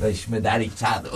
Deixe-me dar Darik.